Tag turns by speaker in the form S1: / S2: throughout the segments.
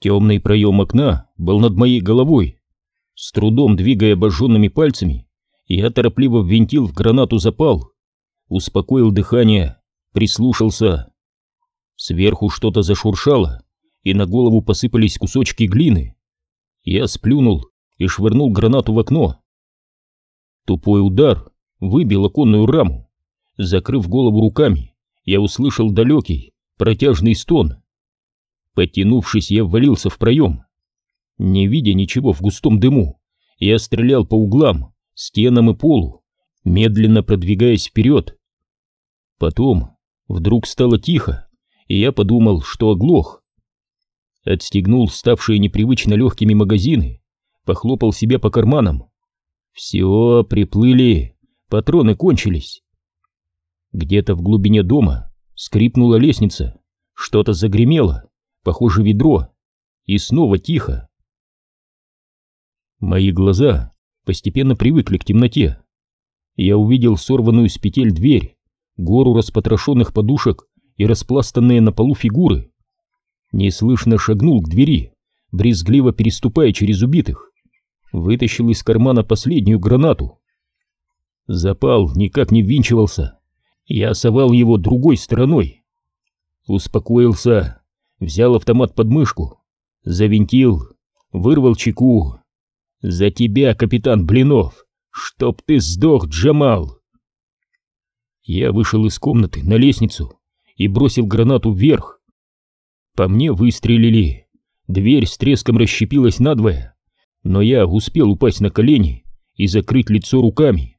S1: Темный проем окна был над моей головой. С трудом двигая обожженными пальцами, я торопливо ввинтил в гранату запал, успокоил дыхание, прислушался. Сверху что-то зашуршало, и на голову посыпались кусочки глины. Я сплюнул и швырнул гранату в окно. Тупой удар выбил оконную раму. Закрыв голову руками, я услышал далекий, протяжный стон. Подтянувшись, я ввалился в проем. Не видя ничего в густом дыму, я стрелял по углам, стенам и полу, медленно продвигаясь вперед. Потом вдруг стало тихо, и я подумал, что оглох. Отстегнул ставшие непривычно легкими магазины, похлопал себя по карманам. Все, приплыли, патроны кончились. Где-то в глубине дома скрипнула лестница, что-то загремело, похоже ведро, и снова тихо. Мои глаза постепенно привыкли к темноте. Я увидел сорванную с петель дверь, гору распотрошенных подушек и распластанные на полу фигуры. Неслышно шагнул к двери, брезгливо переступая через убитых. Вытащил из кармана последнюю гранату. Запал никак не ввинчивался. Я совал его другой стороной. Успокоился, взял автомат под мышку, завинтил, вырвал чеку. «За тебя, капитан Блинов! Чтоб ты сдох, Джамал!» Я вышел из комнаты на лестницу и бросил гранату вверх. По мне выстрелили. Дверь с треском расщепилась надвое, но я успел упасть на колени и закрыть лицо руками.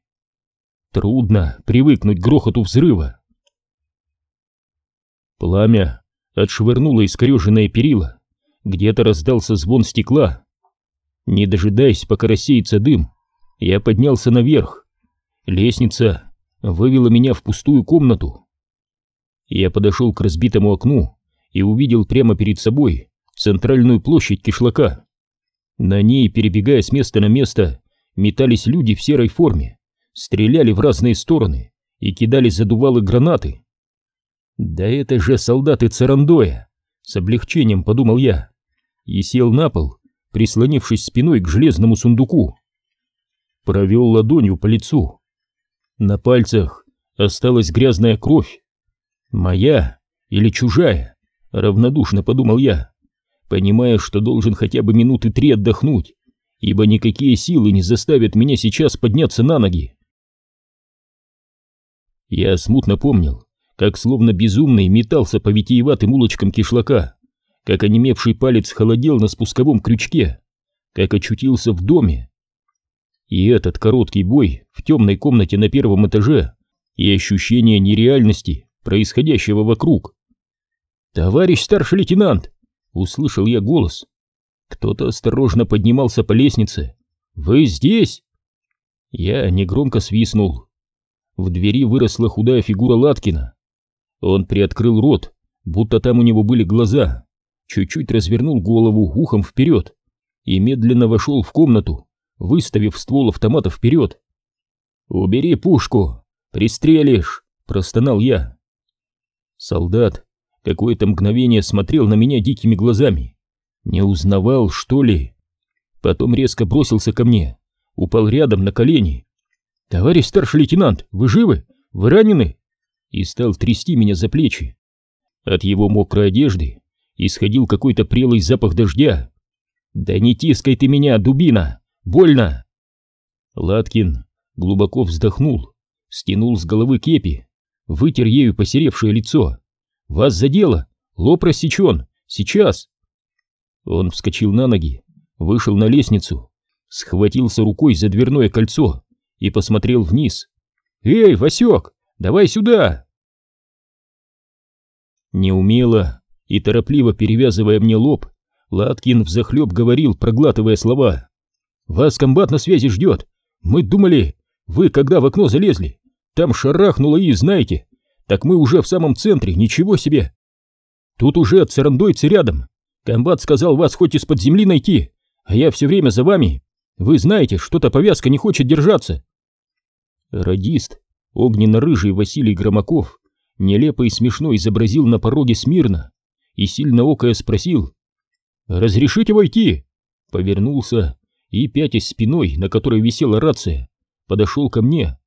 S1: Трудно привыкнуть к грохоту взрыва. Пламя отшвырнуло искореженное перила, где-то раздался звон стекла. Не дожидаясь, пока рассеется дым, я поднялся наверх. Лестница вывела меня в пустую комнату. Я подошел к разбитому окну и увидел прямо перед собой центральную площадь кишлака. На ней, перебегая с места на место, метались люди в серой форме, стреляли в разные стороны и кидали задувалы гранаты. «Да это же солдаты Царандоя!» — с облегчением подумал я и сел на пол, прислонившись спиной к железному сундуку. Провел ладонью по лицу. На пальцах осталась грязная кровь. Моя или чужая, равнодушно подумал я, понимая, что должен хотя бы минуты три отдохнуть, ибо никакие силы не заставят меня сейчас подняться на ноги. Я смутно помнил, как словно безумный метался по витиеватым улочкам кишлака, как онемевший палец холодел на спусковом крючке, как очутился в доме. И этот короткий бой в темной комнате на первом этаже и ощущение нереальности происходящего вокруг. «Товарищ старший лейтенант!» — услышал я голос. Кто-то осторожно поднимался по лестнице. «Вы здесь?» Я негромко свистнул. В двери выросла худая фигура Латкина. Он приоткрыл рот, будто там у него были глаза чуть-чуть развернул голову ухом вперед и медленно вошел в комнату, выставив ствол автомата вперед. «Убери пушку! Пристрелишь!» — простонал я. Солдат какое-то мгновение смотрел на меня дикими глазами. Не узнавал, что ли? Потом резко бросился ко мне, упал рядом на колени. «Товарищ старший лейтенант, вы живы? Вы ранены?» И стал трясти меня за плечи. От его мокрой одежды исходил какой-то прелый запах дождя. «Да не тискай ты меня, дубина! Больно!» Латкин глубоко вздохнул, стянул с головы кепи, вытер ею посеревшее лицо. «Вас задело! Лоб рассечен! Сейчас!» Он вскочил на ноги, вышел на лестницу, схватился рукой за дверное кольцо и посмотрел вниз. «Эй, Васек, давай сюда!» Неумело, и торопливо перевязывая мне лоб, Латкин взахлеб говорил, проглатывая слова. «Вас комбат на связи ждет. Мы думали, вы когда в окно залезли, там шарахнуло и, знаете, так мы уже в самом центре, ничего себе. Тут уже царандойцы рядом. Комбат сказал вас хоть из-под земли найти, а я все время за вами. Вы знаете, что-то повязка не хочет держаться». Радист, огненно-рыжий Василий Громаков, нелепо и смешно изобразил на пороге смирно и сильно окая спросил. «Разрешите войти?» Повернулся и, пятясь спиной, на которой висела рация, подошел ко мне.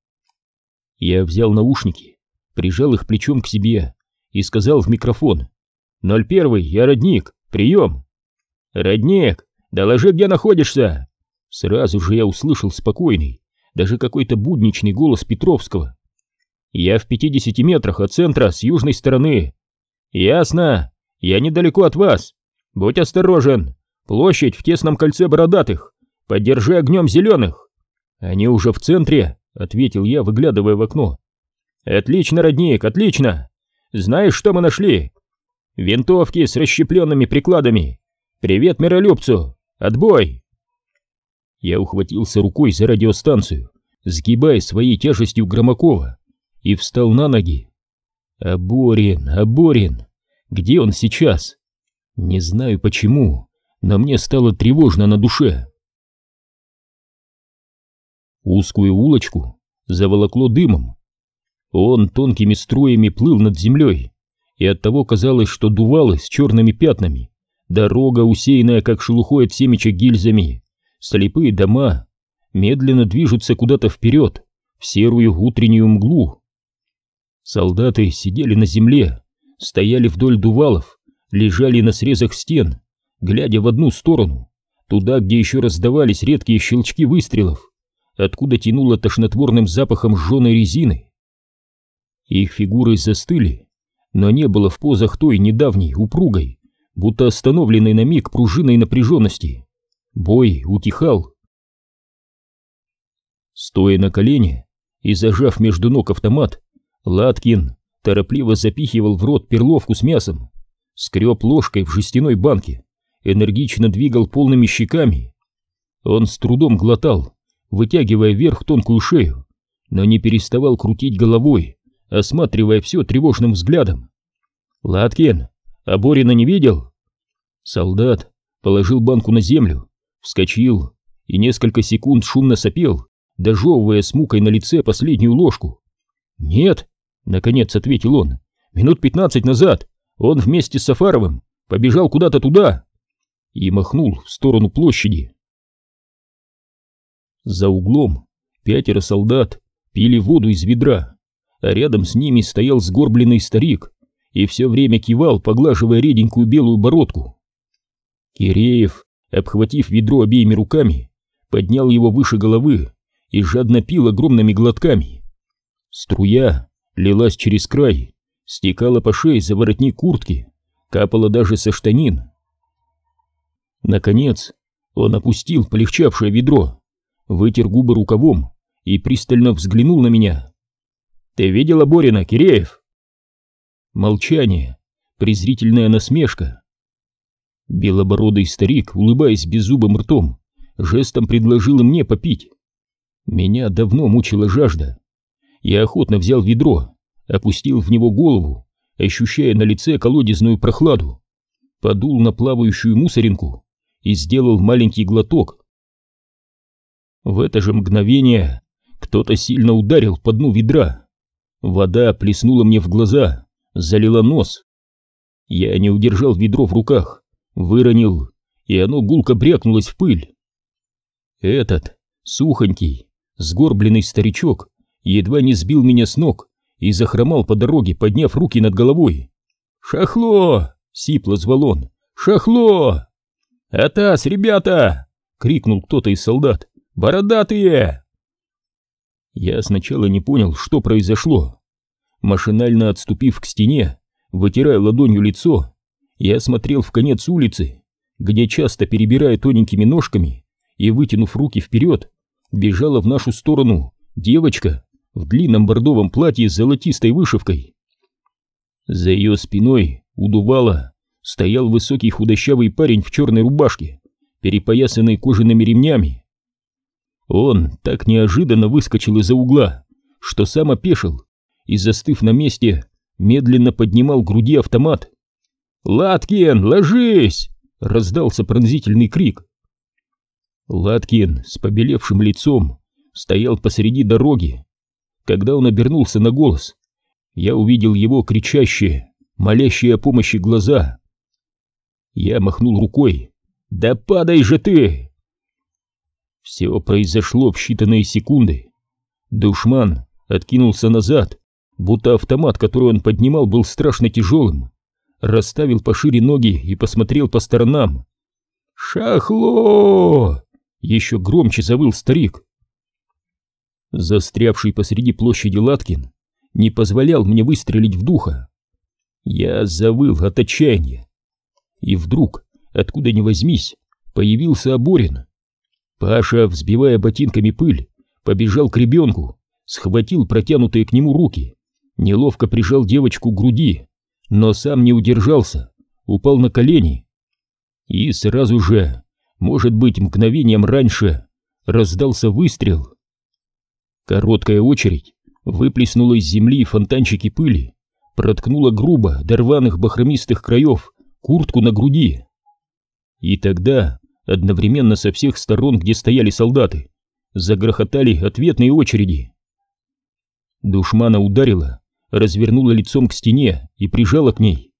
S1: Я взял наушники, прижал их плечом к себе и сказал в микрофон. «Ноль первый, я родник, прием!» «Родник, доложи, где находишься!» Сразу же я услышал спокойный, даже какой-то будничный голос Петровского. «Я в пятидесяти метрах от центра с южной стороны». «Ясно, я недалеко от вас. Будь осторожен, площадь в тесном кольце бородатых. Поддержи огнем зеленых». «Они уже в центре», — ответил я, выглядывая в окно. «Отлично, родник, отлично! Знаешь, что мы нашли? Винтовки с расщепленными прикладами. Привет миролюбцу! Отбой!» Я ухватился рукой за радиостанцию, сгибая своей тяжестью Громакова, и встал на ноги. «Аборин, Аборин! Где он сейчас?» Не знаю почему, но мне стало тревожно на душе. Узкую улочку заволокло дымом. Он тонкими струями плыл над землей, и оттого казалось, что дувало с черными пятнами, дорога, усеянная как шелухой от семечек гильзами, слепые дома медленно движутся куда-то вперед, в серую утреннюю мглу. Солдаты сидели на земле, стояли вдоль дувалов, лежали на срезах стен, глядя в одну сторону, туда, где еще раздавались редкие щелчки выстрелов, откуда тянуло тошнотворным запахом сжженной резины. Их фигуры застыли, но не было в позах той недавней, упругой, будто остановленной на миг пружиной напряженности. Бой утихал. Стоя на колене и зажав между ног автомат, Латкин торопливо запихивал в рот перловку с мясом скреб ложкой в жестяной банке, энергично двигал полными щеками. Он с трудом глотал, вытягивая вверх тонкую шею, но не переставал крутить головой, осматривая все тревожным взглядом. «Латкин, а Борина не видел?» Солдат положил банку на землю, вскочил и несколько секунд шумно сопел, дожевывая с мукой на лице последнюю ложку. «Нет», — наконец ответил он, — «минут пятнадцать назад он вместе с Сафаровым побежал куда-то туда и махнул в сторону площади. За углом пятеро солдат пили воду из ведра, а рядом с ними стоял сгорбленный старик и все время кивал, поглаживая реденькую белую бородку. Киреев, обхватив ведро обеими руками, поднял его выше головы и жадно пил огромными глотками. Струя лилась через край, стекала по шее за воротник куртки, капала даже со штанин. Наконец, он опустил полегчавшее ведро, вытер губы рукавом и пристально взглянул на меня. «Ты видела Борина, Киреев?» Молчание, презрительная насмешка. Белобородый старик, улыбаясь беззубым ртом, жестом предложил мне попить. Меня давно мучила жажда. Я охотно взял ведро опустил в него голову, ощущая на лице колодезную прохладу, подул на плавающую мусоринку и сделал маленький глоток. В это же мгновение кто-то сильно ударил по дну ведра. Вода плеснула мне в глаза, залила нос. Я не удержал ведро в руках, выронил, и оно гулко брякнулось в пыль. Этот, сухонький, сгорбленный старичок едва не сбил меня с ног, и захромал по дороге, подняв руки над головой. «Шахло!» — сипло звал он. «Шахло!» «Атас, ребята!» — крикнул кто-то из солдат. «Бородатые!» Я сначала не понял, что произошло. Машинально отступив к стене, вытирая ладонью лицо, я смотрел в конец улицы, где часто перебирая тоненькими ножками и вытянув руки вперед, бежала в нашу сторону девочка в длинном бордовом платье с золотистой вышивкой. За ее спиной удувало стоял высокий худощавый парень в черной рубашке, перепоясанной кожаными ремнями. Он так неожиданно выскочил из-за угла, что сам опешил и, застыв на месте, медленно поднимал к груди автомат. «Латкин, ложись!» — раздался пронзительный крик. Латкин с побелевшим лицом стоял посреди дороги, когда он обернулся на голос, я увидел его кричащие, молящие о помощи глаза. Я махнул рукой, Да падай же ты! Все произошло в считанные секунды. Душман откинулся назад, будто автомат, который он поднимал, был страшно тяжелым. Расставил пошире ноги и посмотрел по сторонам. «Шахло!» — еще громче завыл старик. Застрявший посреди площади Латкин не позволял мне выстрелить в духа. Я завыл от отчаяния. И вдруг, откуда ни возьмись, появился Оборин. Паша, взбивая ботинками пыль, побежал к ребенку, схватил протянутые к нему руки, неловко прижал девочку к груди, но сам не удержался, упал на колени. И сразу же, может быть, мгновением раньше, раздался выстрел. Короткая очередь выплеснула из земли фонтанчики пыли, проткнула грубо до рваных бахромистых краев куртку на груди. И тогда, одновременно со всех сторон, где стояли солдаты, загрохотали ответные очереди. Душмана ударила, развернула лицом к стене и прижала к ней.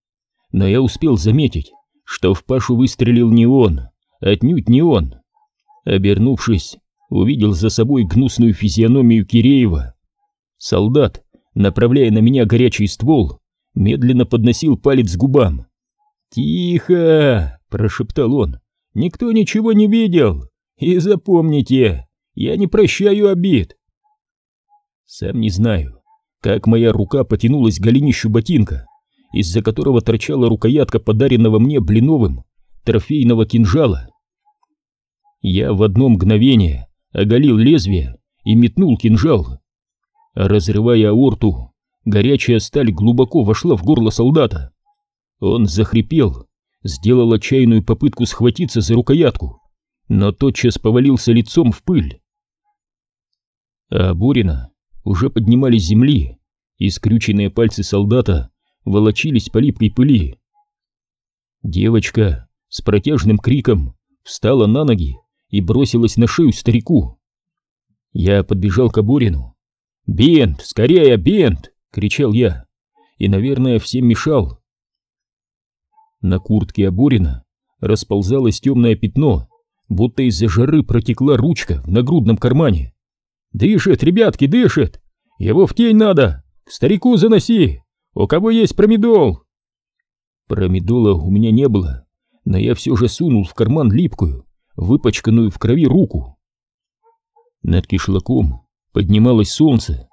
S1: Но я успел заметить, что в Пашу выстрелил не он, отнюдь не он. Обернувшись, увидел за собой гнусную физиономию Киреева. Солдат, направляя на меня горячий ствол, медленно подносил палец к губам. «Тихо!» — прошептал он. «Никто ничего не видел! И запомните, я не прощаю обид!» Сам не знаю, как моя рука потянулась к голенищу ботинка, из-за которого торчала рукоятка подаренного мне блиновым трофейного кинжала. Я в одно мгновение оголил лезвие и метнул кинжал. Разрывая аорту, горячая сталь глубоко вошла в горло солдата. Он захрипел, сделал отчаянную попытку схватиться за рукоятку, но тотчас повалился лицом в пыль. А Борина уже поднимались земли, и скрюченные пальцы солдата волочились по липкой пыли. Девочка с протяжным криком встала на ноги и бросилась на шею старику. Я подбежал к Аборину. «Бент! Скорее, бент!» — кричал я. И, наверное, всем мешал. На куртке Аборина расползалось темное пятно, будто из-за жары протекла ручка в нагрудном кармане. «Дышит, ребятки, дышит! Его в тень надо! К старику заноси! У кого есть промедол?» Промедола у меня не было, но я все же сунул в карман липкую, выпачканную в крови руку. Над кишлаком поднималось солнце.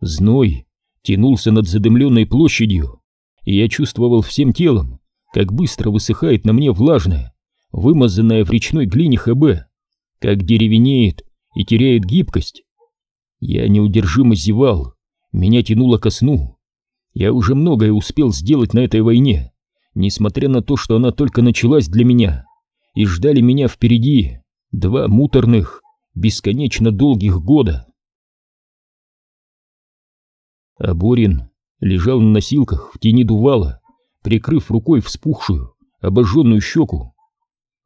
S1: Зной тянулся над задымленной площадью, и я чувствовал всем телом, как быстро высыхает на мне влажное, вымазанное в речной глине ХБ, как деревенеет и теряет гибкость. Я неудержимо зевал, меня тянуло ко сну. Я уже многое успел сделать на этой войне, несмотря на то, что она только началась для меня и ждали меня впереди два муторных, бесконечно долгих года. А Борин лежал на носилках в тени дувала, прикрыв рукой вспухшую, обожженную щеку.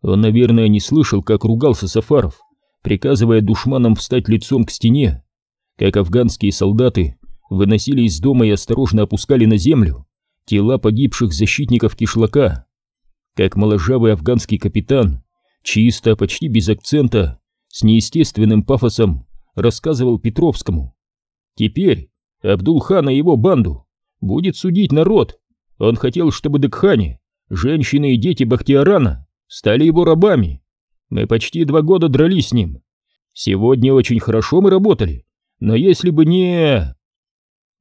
S1: Он, наверное, не слышал, как ругался Сафаров, приказывая душманам встать лицом к стене, как афганские солдаты выносили из дома и осторожно опускали на землю тела погибших защитников кишлака как моложавый афганский капитан, чисто, почти без акцента, с неестественным пафосом рассказывал Петровскому. Теперь Абдулхан и его банду будет судить народ. Он хотел, чтобы Декхани, женщины и дети Бахтиарана стали его рабами. Мы почти два года дрались с ним. Сегодня очень хорошо мы работали, но если бы не...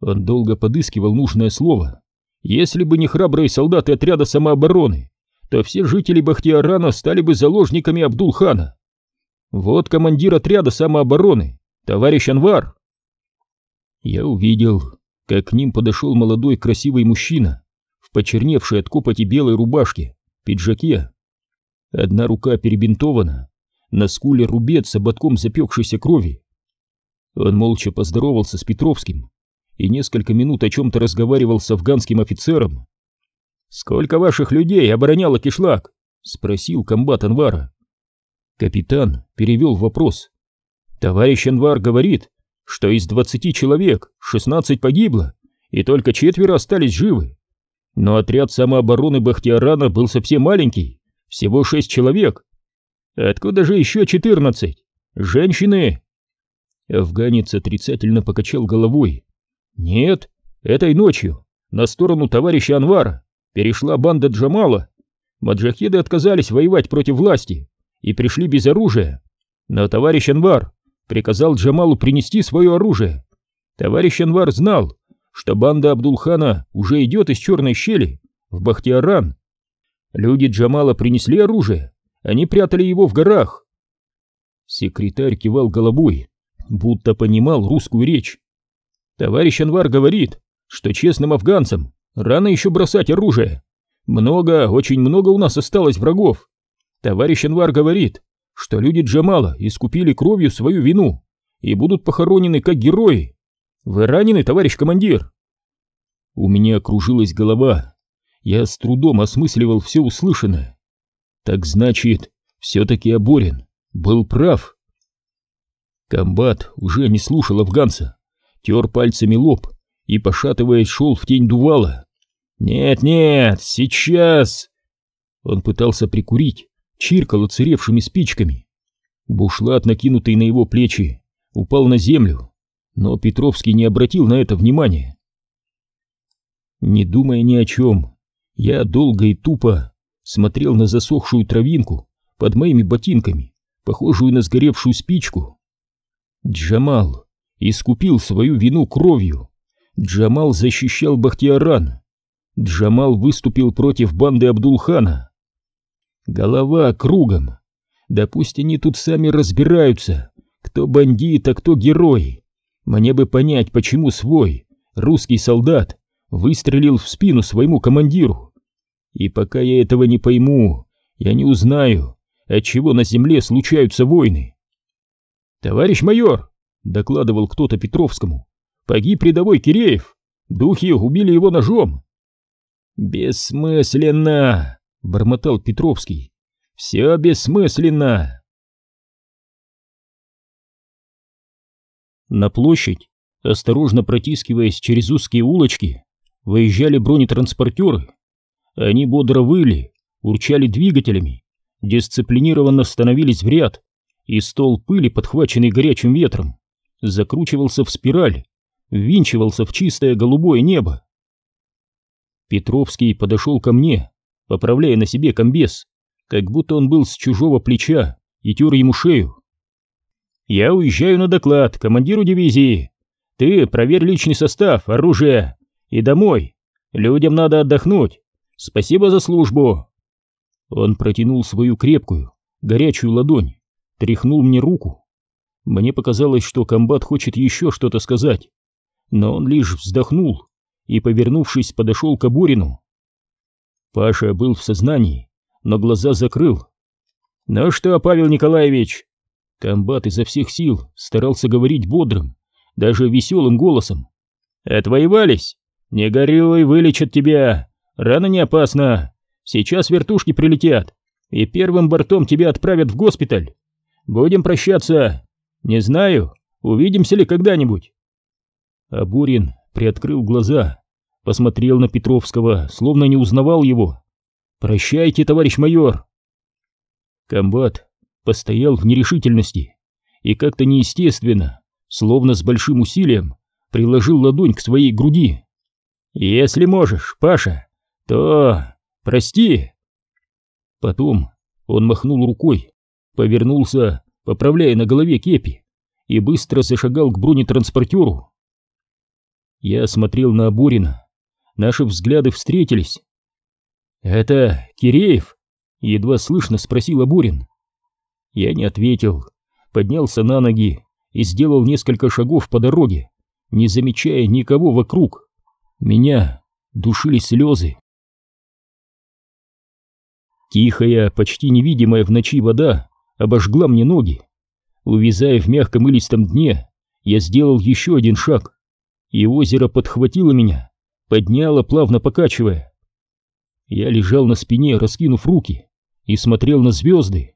S1: Он долго подыскивал нужное слово. Если бы не храбрые солдаты отряда самообороны, то все жители Бахтиарана стали бы заложниками Абдулхана. Вот командир отряда самообороны, товарищ Анвар. Я увидел, как к ним подошел молодой красивый мужчина в почерневшей от копоти белой рубашке, пиджаке. Одна рука перебинтована, на скуле рубец с ободком запекшейся крови. Он молча поздоровался с Петровским и несколько минут о чем-то разговаривал с афганским офицером, «Сколько ваших людей обороняло кишлак?» — спросил комбат Анвара. Капитан перевел вопрос. «Товарищ Анвар говорит, что из двадцати человек шестнадцать погибло, и только четверо остались живы. Но отряд самообороны Бахтиарана был совсем маленький, всего шесть человек, Откуда же еще четырнадцать? Женщины? Афганец отрицательно покачал головой. Нет, этой ночью на сторону товарища Анвара перешла банда Джамала. Маджахеды отказались воевать против власти и пришли без оружия. Но товарищ Анвар приказал Джамалу принести свое оружие. Товарищ Анвар знал, что банда Абдулхана уже идет из черной щели в Бахтиаран. Люди Джамала принесли оружие, они прятали его в горах. Секретарь кивал головой, будто понимал русскую речь. Товарищ Анвар говорит, что честным афганцам рано еще бросать оружие. Много, очень много у нас осталось врагов. Товарищ Анвар говорит, что люди Джамала искупили кровью свою вину и будут похоронены как герои. Вы ранены, товарищ командир? У меня кружилась голова. Я с трудом осмысливал все услышанное. Так значит, все-таки Аборин был прав. Комбат уже не слушал афганца, тер пальцами лоб и, пошатываясь, шел в тень дувала. «Нет-нет, сейчас!» Он пытался прикурить, чиркал оцаревшими спичками. Бушлат, накинутый на его плечи, упал на землю, но Петровский не обратил на это внимания. Не думая ни о чем, я долго и тупо смотрел на засохшую травинку под моими ботинками, похожую на сгоревшую спичку. Джамал искупил свою вину кровью. Джамал защищал Бахтиаран. Джамал выступил против банды Абдулхана. Голова кругом. Да пусть они тут сами разбираются, кто бандит, а кто герой. Мне бы понять, почему свой, русский солдат, выстрелил в спину своему командиру. И пока я этого не пойму, я не узнаю, от чего на земле случаются войны. «Товарищ майор!» — докладывал кто-то Петровскому. «Погиб рядовой Киреев! Духи убили его ножом!» «Бессмысленно!» — бормотал Петровский. «Все бессмысленно!» На площадь, осторожно протискиваясь через узкие улочки, выезжали бронетранспортеры. Они бодро выли, урчали двигателями, дисциплинированно становились в ряд, и стол пыли, подхваченный горячим ветром, закручивался в спираль, ввинчивался в чистое голубое небо. Петровский подошел ко мне, поправляя на себе комбез, как будто он был с чужого плеча и тер ему шею. «Я уезжаю на доклад командиру дивизии. Ты проверь личный состав, оружие и домой. Людям надо отдохнуть. Спасибо за службу». Он протянул свою крепкую, горячую ладонь, тряхнул мне руку. Мне показалось, что комбат хочет еще что-то сказать, но он лишь вздохнул и, повернувшись, подошел к Абурину. Паша был в сознании, но глаза закрыл. «Ну что, Павел Николаевич?» Комбат изо всех сил старался говорить бодрым, даже веселым голосом. «Отвоевались? Не горюй, вылечат тебя. Рана не опасна. Сейчас вертушки прилетят, и первым бортом тебя отправят в госпиталь. Будем прощаться. Не знаю, увидимся ли когда-нибудь». Абурин приоткрыл глаза, посмотрел на Петровского, словно не узнавал его. «Прощайте, товарищ майор!» Комбат постоял в нерешительности и как-то неестественно, словно с большим усилием, приложил ладонь к своей груди. «Если можешь, Паша, то прости!» Потом он махнул рукой, повернулся, поправляя на голове кепи, и быстро зашагал к бронетранспортеру. Я смотрел на Абурина. Наши взгляды встретились. «Это Киреев?» — едва слышно спросил Абурин. Я не ответил, поднялся на ноги и сделал несколько шагов по дороге, не замечая никого вокруг. Меня душили слезы. Тихая, почти невидимая в ночи вода обожгла мне ноги. Увязая в мягком илистом дне, я сделал еще один шаг и озеро подхватило меня, подняло, плавно покачивая. Я лежал на спине, раскинув руки, и смотрел на звезды.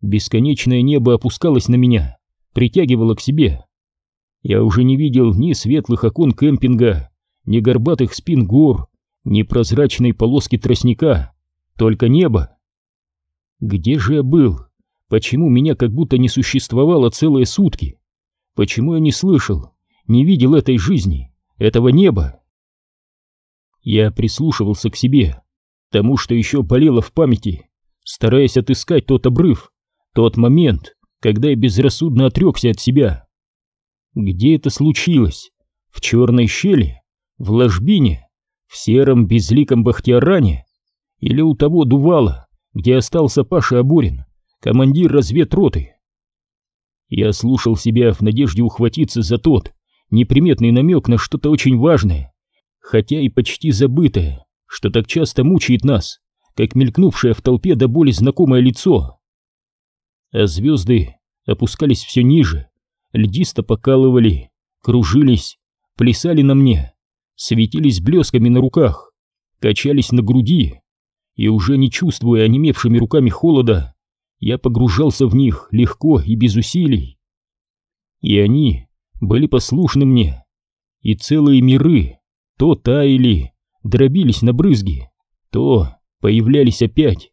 S1: Бесконечное небо опускалось на меня, притягивало к себе. Я уже не видел ни светлых окон кемпинга, ни горбатых спин гор, ни прозрачной полоски тростника, только небо. Где же я был? Почему меня как будто не существовало целые сутки? Почему я не слышал, не видел этой жизни, этого неба? Я прислушивался к себе, тому, что еще болело в памяти, стараясь отыскать тот обрыв, тот момент, когда я безрассудно отрекся от себя. Где это случилось? В черной щели? В ложбине? В сером безликом бахтиаране? Или у того дувала, где остался Паша Аборин, командир разведроты? Я слушал себя в надежде ухватиться за тот неприметный намек на что-то очень важное, хотя и почти забытое, что так часто мучает нас, как мелькнувшее в толпе до боли знакомое лицо. А звезды опускались все ниже, льдисто покалывали, кружились, плясали на мне, светились блесками на руках, качались на груди, и уже не чувствуя онемевшими руками холода, я погружался в них легко и без усилий. И они были послушны мне, и целые миры то таяли, дробились на брызги, то появлялись опять,